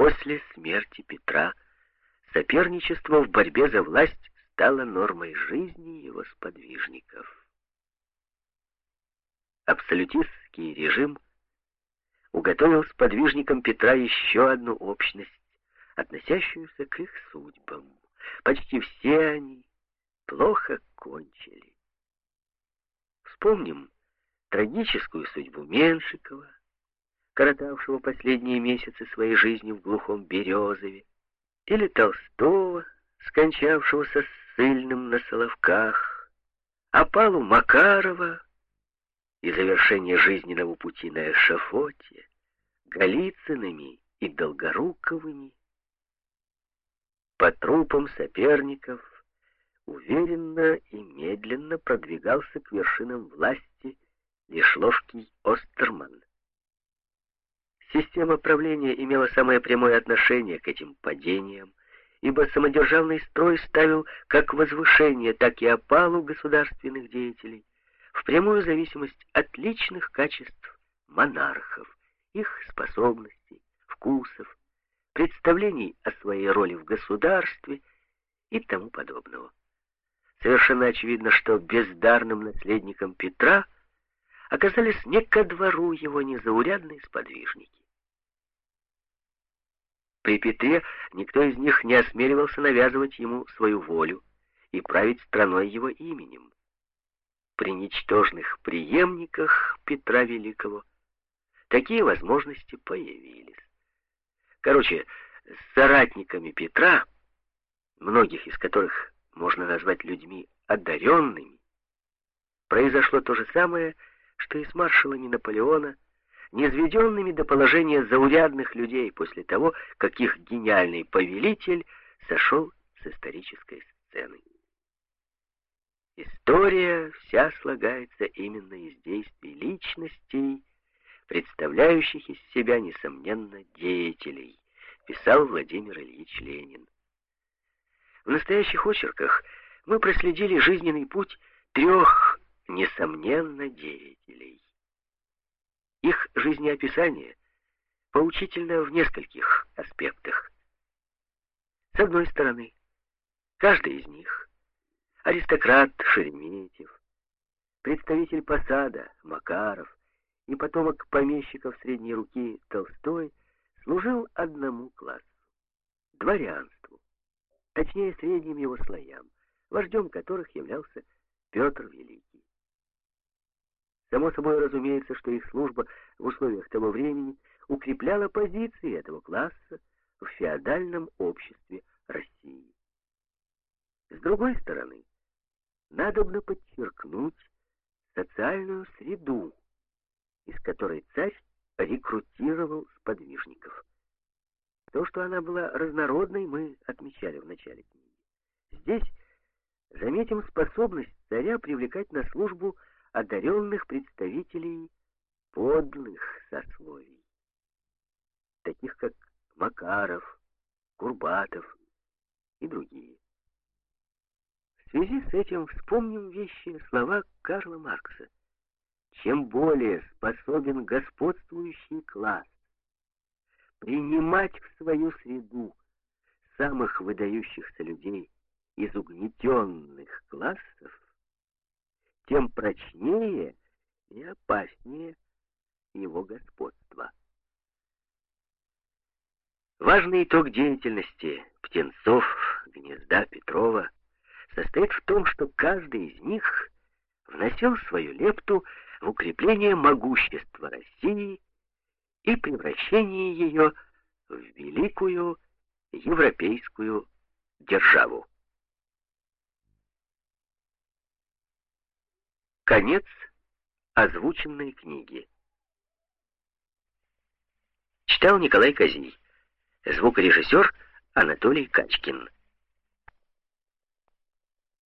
После смерти Петра соперничество в борьбе за власть стало нормой жизни его сподвижников. Абсолютистский режим уготовил сподвижникам Петра еще одну общность, относящуюся к их судьбам. Почти все они плохо кончили. Вспомним трагическую судьбу Меншикова, коротавшего последние месяцы своей жизни в глухом Березове, или Толстого, скончавшегося ссыльным на Соловках, опалу Макарова и завершение жизненного пути на эшафоте, Голицынами и Долгоруковыми, по трупам соперников уверенно и медленно продвигался к вершинам власти Лешловский Остерман. Система правления имела самое прямое отношение к этим падениям, ибо самодержавный строй ставил как возвышение, так и опалу государственных деятелей в прямую зависимость от личных качеств монархов, их способностей, вкусов, представлений о своей роли в государстве и тому подобного. Совершенно очевидно, что бездарным наследником Петра оказались не ко двору его незаурядные сподвижники. При Петре никто из них не осмеливался навязывать ему свою волю и править страной его именем. При ничтожных преемниках Петра Великого такие возможности появились. Короче, с соратниками Петра, многих из которых можно назвать людьми одаренными, произошло то же самое, что и с маршалами Наполеона, низведенными до положения заурядных людей после того, как их гениальный повелитель сошел с исторической сцены. История вся слагается именно из действий личностей, представляющих из себя, несомненно, деятелей, писал Владимир Ильич Ленин. В настоящих очерках мы проследили жизненный путь трех, несомненно, деятелей. Жизнеописание поучительно в нескольких аспектах. С одной стороны, каждый из них — аристократ Шереметьев, представитель посада Макаров и потомок помещиков средней руки Толстой — служил одному классу — дворянству точнее средним его слоям, вождем которых являлся Петр. Само собой разумеется, что их служба в условиях того времени укрепляла позиции этого класса в феодальном обществе России. С другой стороны, надобно подчеркнуть социальную среду, из которой царь рекрутировал сподвижников. То, что она была разнородной, мы отмечали в начале книги. Здесь заметим способность царя привлекать на службу одаренных представителей подлых сословий, таких как Макаров, Курбатов и другие. В связи с этим вспомним вещи слова Карла Маркса. Чем более способен господствующий класс принимать в свою среду самых выдающихся людей из угнетенных классов, тем прочнее и опаснее его господство. Важный итог деятельности птенцов гнезда Петрова состоит в том, что каждый из них вносил свою лепту в укрепление могущества России и превращение ее в великую европейскую державу. Конец озвученной книги. Читал Николай Козий. Звукорежиссер Анатолий Качкин.